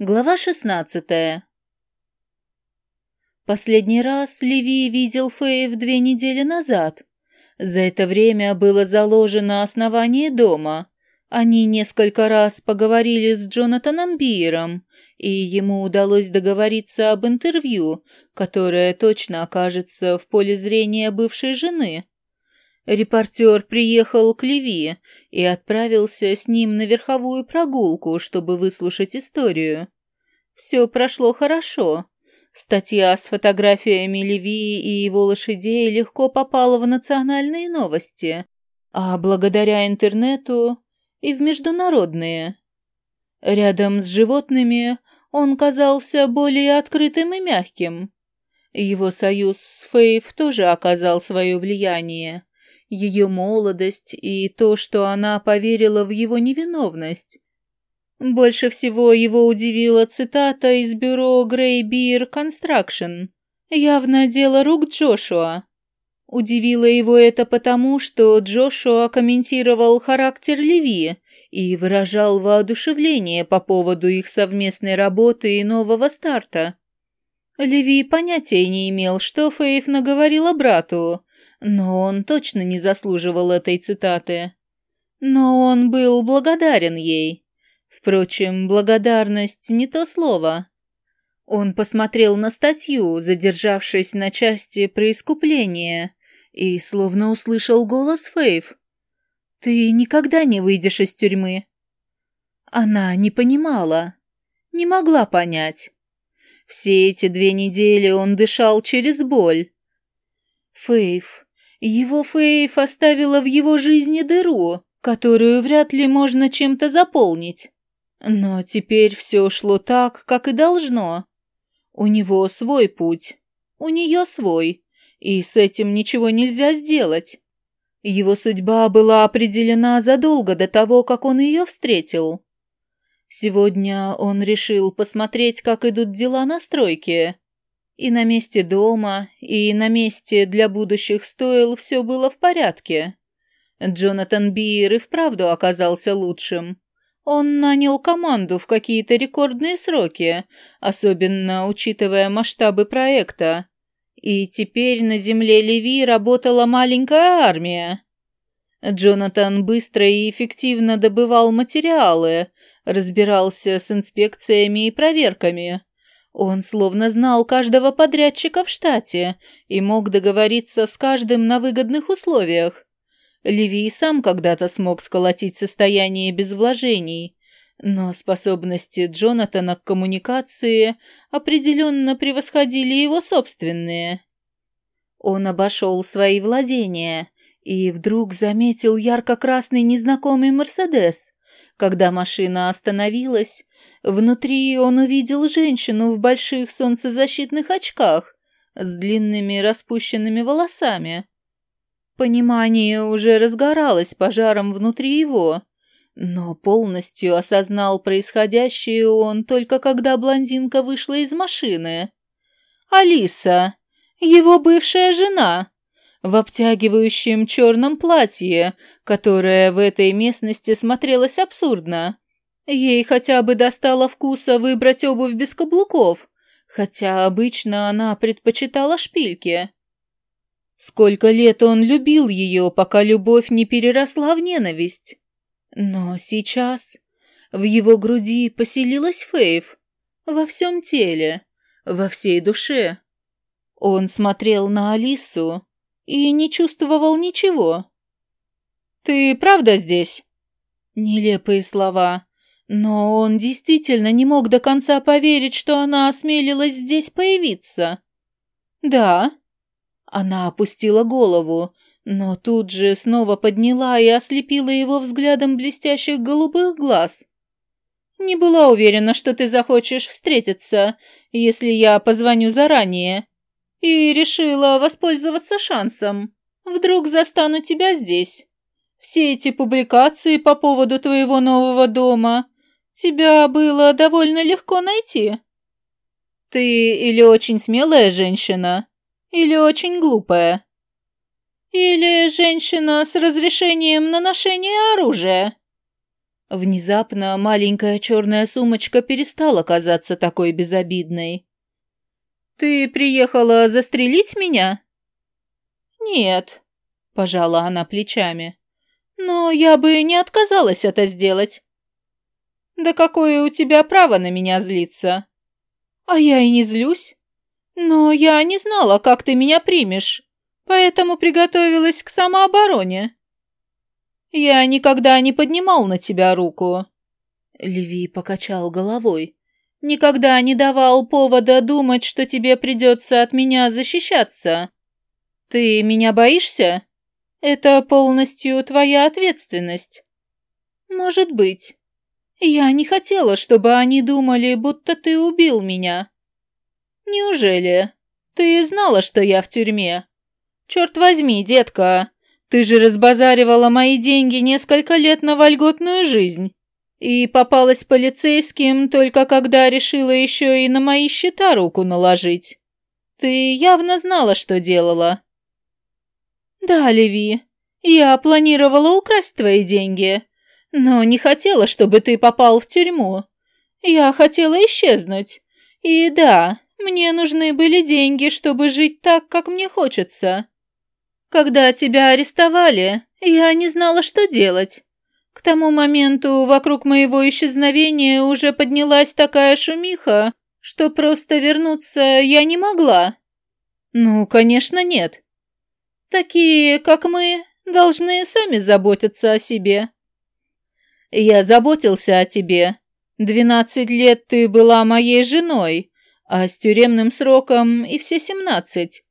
Глава шестнадцатая. Последний раз Леви видел Фейв две недели назад. За это время было заложено основание дома. Они несколько раз поговорили с Джонатаном Биером, и ему удалось договориться об интервью, которое точно окажется в поле зрения бывшей жены. Репортер приехал к Леви и отправился с ним на верховую прогулку, чтобы выслушать историю. Все прошло хорошо. Статья с фотографиями Леви и его лошадей легко попала в национальные новости, а благодаря интернету и в международные. Рядом с животными он казался более открытым и мягким. Его союз с Фейв тоже оказал свое влияние ее молодость и то, что она поверила в его невиновность. Больше всего его удивила цитата из бюро Grey Beer Construction. Явно дело рук Джошуа. Удивило его это потому, что Джошуа комментировал характер Леви и выражал воодушевление по поводу их совместной работы и нового старта. Леви понятия не имел, что Фейф наговорила брату, но он точно не заслуживал этой цитаты. Но он был благодарен ей. Впрочем, благодарность не то слово. Он посмотрел на статью, задержавшись на части преискупления, и словно услышал голос Фейв. «Ты никогда не выйдешь из тюрьмы». Она не понимала, не могла понять. Все эти две недели он дышал через боль. Фейв, его Фейф оставила в его жизни дыру, которую вряд ли можно чем-то заполнить. Но теперь все шло так, как и должно. У него свой путь, у нее свой, и с этим ничего нельзя сделать. Его судьба была определена задолго до того, как он ее встретил. Сегодня он решил посмотреть, как идут дела на стройке, и на месте дома, и на месте для будущих стоил все было в порядке. Джонатан Биер и вправду оказался лучшим. Он нанял команду в какие-то рекордные сроки, особенно учитывая масштабы проекта. И теперь на земле Леви работала маленькая армия. Джонатан быстро и эффективно добывал материалы, разбирался с инспекциями и проверками. Он словно знал каждого подрядчика в штате и мог договориться с каждым на выгодных условиях. Леви сам когда-то смог сколотить состояние без вложений, но способности Джонатана к коммуникации определенно превосходили его собственные. Он обошел свои владения и вдруг заметил ярко-красный незнакомый «Мерседес». Когда машина остановилась, Внутри он увидел женщину в больших солнцезащитных очках с длинными распущенными волосами. Понимание уже разгоралось пожаром внутри его, но полностью осознал происходящее он только когда блондинка вышла из машины. «Алиса, его бывшая жена!» в обтягивающем черном платье, которое в этой местности смотрелось абсурдно. Ей хотя бы достало вкуса выбрать обувь без каблуков, хотя обычно она предпочитала шпильки. Сколько лет он любил ее, пока любовь не переросла в ненависть. Но сейчас в его груди поселилась Фейв, во всем теле, во всей душе. Он смотрел на Алису и не чувствовал ничего. «Ты правда здесь?» Нелепые слова, но он действительно не мог до конца поверить, что она осмелилась здесь появиться. «Да». Она опустила голову, но тут же снова подняла и ослепила его взглядом блестящих голубых глаз. «Не была уверена, что ты захочешь встретиться, если я позвоню заранее, и решила воспользоваться шансом. Вдруг застану тебя здесь. Все эти публикации по поводу твоего нового дома Тебя было довольно легко найти. Ты или очень смелая женщина, или очень глупая. Или женщина с разрешением на ношение оружия. Внезапно маленькая черная сумочка перестала казаться такой безобидной. «Ты приехала застрелить меня?» «Нет», — пожала она плечами. «Но я бы не отказалась это сделать». «Да какое у тебя право на меня злиться?» «А я и не злюсь. Но я не знала, как ты меня примешь, поэтому приготовилась к самообороне». «Я никогда не поднимал на тебя руку». Леви покачал головой. «Никогда не давал повода думать, что тебе придется от меня защищаться. Ты меня боишься? Это полностью твоя ответственность». «Может быть. Я не хотела, чтобы они думали, будто ты убил меня». «Неужели? Ты знала, что я в тюрьме?» «Черт возьми, детка, ты же разбазаривала мои деньги несколько лет на вольготную жизнь. И попалась полицейским только когда решила еще и на мои счета руку наложить. Ты явно знала, что делала. Да, Леви, я планировала украсть твои деньги, но не хотела, чтобы ты попал в тюрьму. Я хотела исчезнуть. И да, мне нужны были деньги, чтобы жить так, как мне хочется. Когда тебя арестовали, я не знала, что делать. К тому моменту вокруг моего исчезновения уже поднялась такая шумиха, что просто вернуться я не могла. Ну, конечно, нет. Такие, как мы, должны сами заботиться о себе. Я заботился о тебе. Двенадцать лет ты была моей женой, а с тюремным сроком и все семнадцать.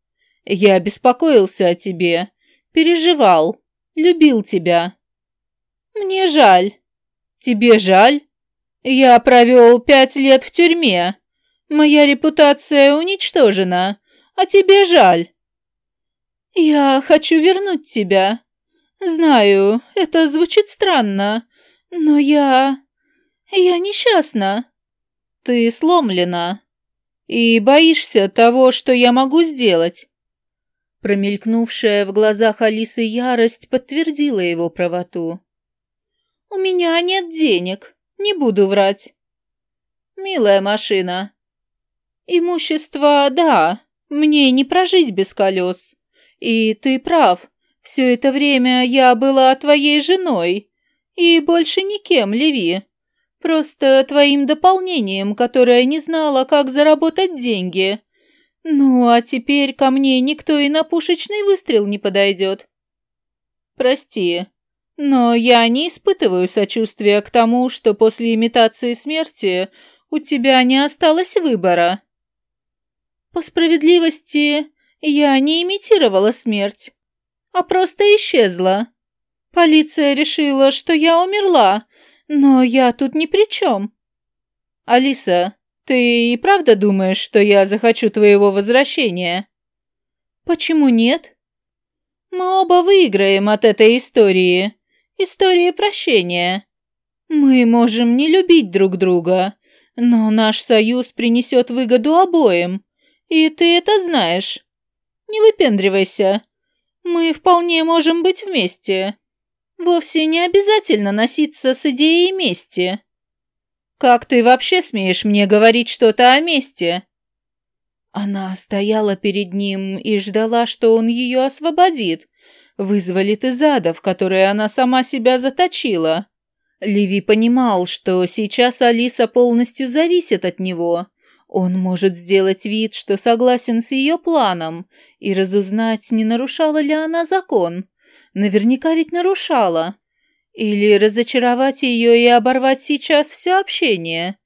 Я беспокоился о тебе, переживал, любил тебя. Мне жаль. Тебе жаль? Я провел пять лет в тюрьме. Моя репутация уничтожена, а тебе жаль. Я хочу вернуть тебя. Знаю, это звучит странно, но я... Я несчастна. Ты сломлена и боишься того, что я могу сделать. Промелькнувшая в глазах Алисы ярость подтвердила его правоту. «У меня нет денег, не буду врать». «Милая машина». «Имущество, да, мне не прожить без колес. И ты прав, все это время я была твоей женой, и больше никем, Леви. Просто твоим дополнением, которое не знала, как заработать деньги» Ну, а теперь ко мне никто и на пушечный выстрел не подойдет. Прости, но я не испытываю сочувствия к тому, что после имитации смерти у тебя не осталось выбора. По справедливости, я не имитировала смерть, а просто исчезла. Полиция решила, что я умерла, но я тут ни при чем. Алиса, «Ты и правда думаешь, что я захочу твоего возвращения?» «Почему нет?» «Мы оба выиграем от этой истории. Истории прощения. Мы можем не любить друг друга, но наш союз принесет выгоду обоим, и ты это знаешь. Не выпендривайся. Мы вполне можем быть вместе. Вовсе не обязательно носиться с идеей мести». «Как ты вообще смеешь мне говорить что-то о месте?» Она стояла перед ним и ждала, что он ее освободит, вызволит из ада, в который она сама себя заточила. Ливи понимал, что сейчас Алиса полностью зависит от него. Он может сделать вид, что согласен с ее планом, и разузнать, не нарушала ли она закон. Наверняка ведь нарушала. Или разочаровать ее и оборвать сейчас все общение.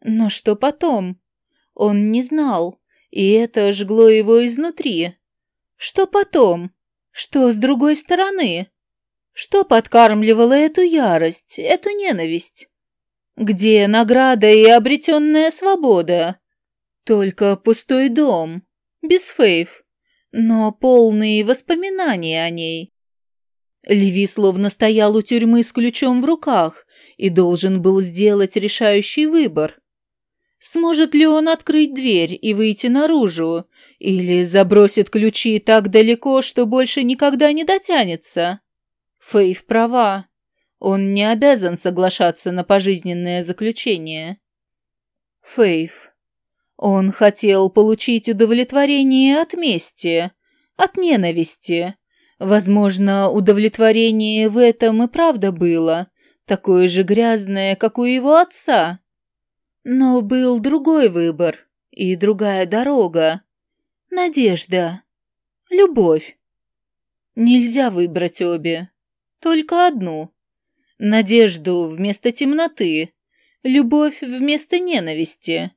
Но что потом? Он не знал, и это жгло его изнутри. Что потом? Что с другой стороны? Что подкармливало эту ярость, эту ненависть? Где награда и обретенная свобода? Только пустой дом, без фейв, но полные воспоминания о ней. Леви словно стоял у тюрьмы с ключом в руках и должен был сделать решающий выбор. Сможет ли он открыть дверь и выйти наружу, или забросит ключи так далеко, что больше никогда не дотянется? Фейв права. Он не обязан соглашаться на пожизненное заключение. Фейв. Он хотел получить удовлетворение от мести, от ненависти. Возможно, удовлетворение в этом и правда было, такое же грязное, как у его отца. Но был другой выбор и другая дорога. Надежда. Любовь. Нельзя выбрать обе, только одну. Надежду вместо темноты, любовь вместо ненависти.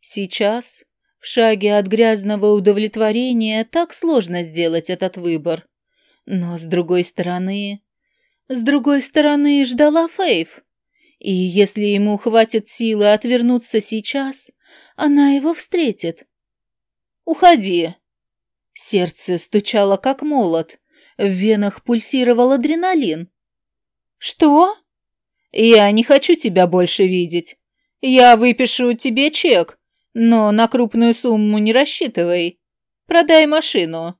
Сейчас, в шаге от грязного удовлетворения, так сложно сделать этот выбор. Но с другой стороны... С другой стороны ждала Фейв. И если ему хватит силы отвернуться сейчас, она его встретит. «Уходи!» Сердце стучало, как молот. В венах пульсировал адреналин. «Что?» «Я не хочу тебя больше видеть. Я выпишу тебе чек, но на крупную сумму не рассчитывай. Продай машину.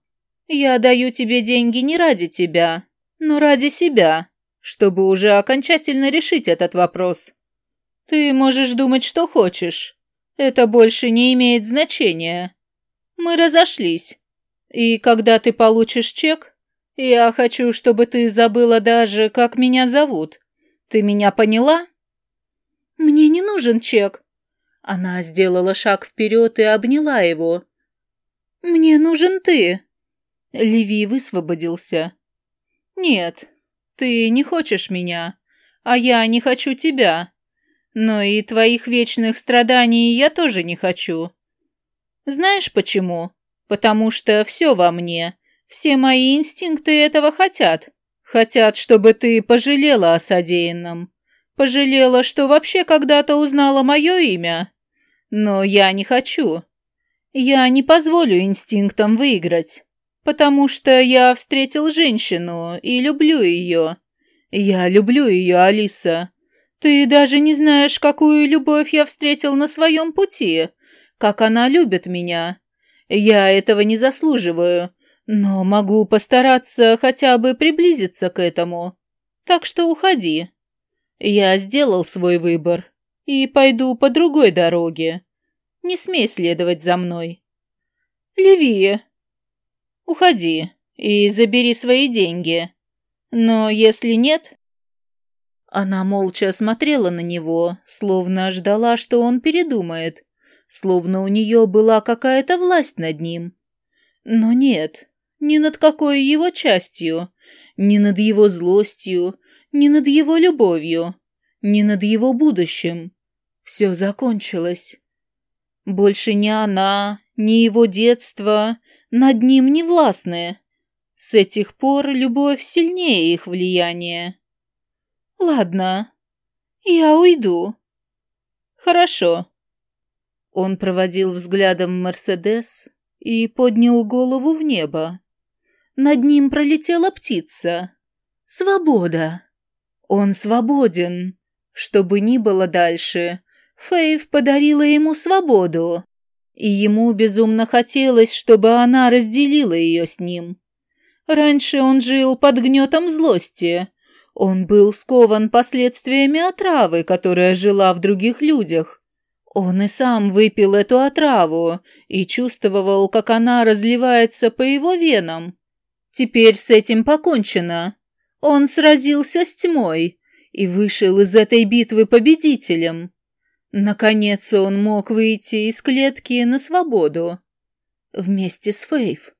Я даю тебе деньги не ради тебя, но ради себя, чтобы уже окончательно решить этот вопрос. Ты можешь думать, что хочешь. Это больше не имеет значения. Мы разошлись. И когда ты получишь чек, я хочу, чтобы ты забыла даже, как меня зовут. Ты меня поняла? Мне не нужен чек. Она сделала шаг вперед и обняла его. Мне нужен ты. Леви высвободился. Нет, ты не хочешь меня, а я не хочу тебя. Но и твоих вечных страданий я тоже не хочу. Знаешь почему? Потому что все во мне все мои инстинкты этого хотят. Хотят, чтобы ты пожалела о содеянном. Пожалела, что вообще когда-то узнала мое имя. Но я не хочу. Я не позволю инстинктам выиграть. Потому что я встретил женщину и люблю ее. Я люблю ее, Алиса. Ты даже не знаешь, какую любовь я встретил на своем пути. Как она любит меня. Я этого не заслуживаю но могу постараться хотя бы приблизиться к этому. Так что уходи. Я сделал свой выбор и пойду по другой дороге. Не смей следовать за мной. Леви, уходи и забери свои деньги. Но если нет... Она молча смотрела на него, словно ждала, что он передумает, словно у нее была какая-то власть над ним. Но нет, ни над какой его частью, ни над его злостью, ни над его любовью, ни над его будущим. Все закончилось. Больше ни она, ни его детство над ним не властны. С этих пор любовь сильнее их влияния. Ладно, я уйду. Хорошо. Он проводил взглядом Мерседес и поднял голову в небо. Над ним пролетела птица. Свобода. Он свободен. Что бы ни было дальше, Фейв подарила ему свободу. И ему безумно хотелось, чтобы она разделила ее с ним. Раньше он жил под гнетом злости. Он был скован последствиями отравы, которая жила в других людях. Он и сам выпил эту отраву и чувствовал, как она разливается по его венам. Теперь с этим покончено. Он сразился с тьмой и вышел из этой битвы победителем. Наконец он мог выйти из клетки на свободу. Вместе с Фейв.